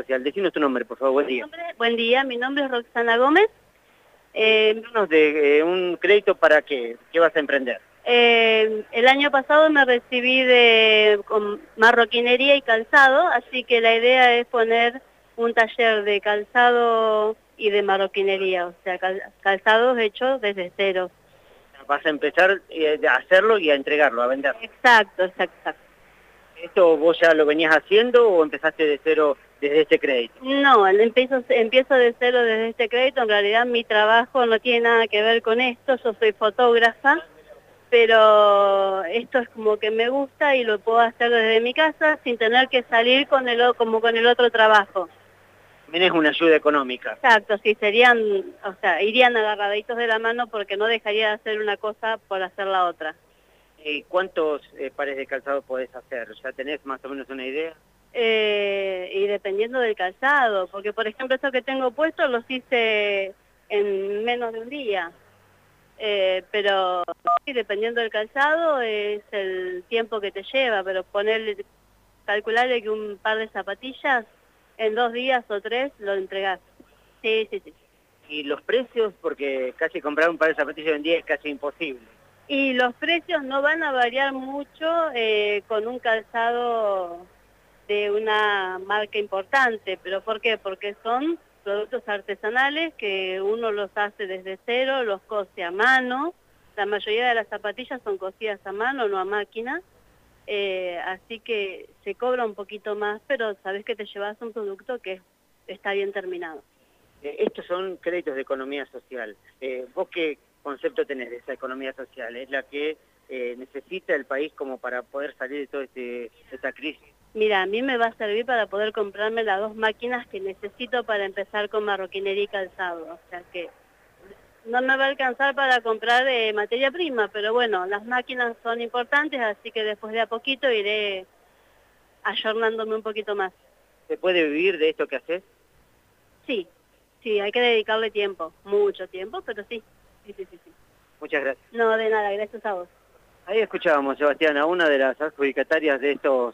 social. Decinos tu nombre, por favor, buen día. Buen día, mi nombre es Roxana Gómez. Eh, de eh, un crédito para qué, qué vas a emprender. Eh, el año pasado me recibí de con marroquinería y calzado, así que la idea es poner un taller de calzado y de marroquinería, o sea, calzados hechos desde cero. Vas a empezar eh, a hacerlo y a entregarlo, a venderlo. Exacto, exacto. ¿Esto vos ya lo venías haciendo o empezaste de cero desde este crédito? No, empiezo, empiezo de cero desde este crédito. En realidad mi trabajo no tiene nada que ver con esto. Yo soy fotógrafa, pero esto es como que me gusta y lo puedo hacer desde mi casa sin tener que salir con el, como con el otro trabajo. También es una ayuda económica. Exacto, sí, serían, o sea, irían agarraditos de la mano porque no dejaría de hacer una cosa por hacer la otra. ¿Y cuántos eh, pares de calzado podés hacer? ¿Ya tenés más o menos una idea? Eh, y dependiendo del calzado, porque por ejemplo estos que tengo puestos los hice en menos de un día. Eh, pero dependiendo del calzado es el tiempo que te lleva, pero ponerle, calcularle que un par de zapatillas en dos días o tres lo entregás. Sí, sí, sí. ¿Y los precios? Porque casi comprar un par de zapatillas en día es casi imposible. Y los precios no van a variar mucho eh, con un calzado de una marca importante, pero ¿por qué? Porque son productos artesanales que uno los hace desde cero, los cose a mano, la mayoría de las zapatillas son cosidas a mano, no a máquina, eh, así que se cobra un poquito más, pero sabes que te llevas un producto que está bien terminado. Eh, estos son créditos de economía social. ¿Vos qué, concepto tenés de esa economía social? ¿Es la que eh, necesita el país como para poder salir de toda este, esta crisis? Mira, a mí me va a servir para poder comprarme las dos máquinas que necesito para empezar con marroquinería y calzado. O sea que no me va a alcanzar para comprar eh, materia prima, pero bueno, las máquinas son importantes, así que después de a poquito iré ayornándome un poquito más. ¿Se puede vivir de esto que haces? Sí, sí, hay que dedicarle tiempo, mucho tiempo, pero sí. Muchas gracias. No, de nada, gracias a vos. Ahí escuchábamos, Sebastián, a una de las adjudicatarias de estos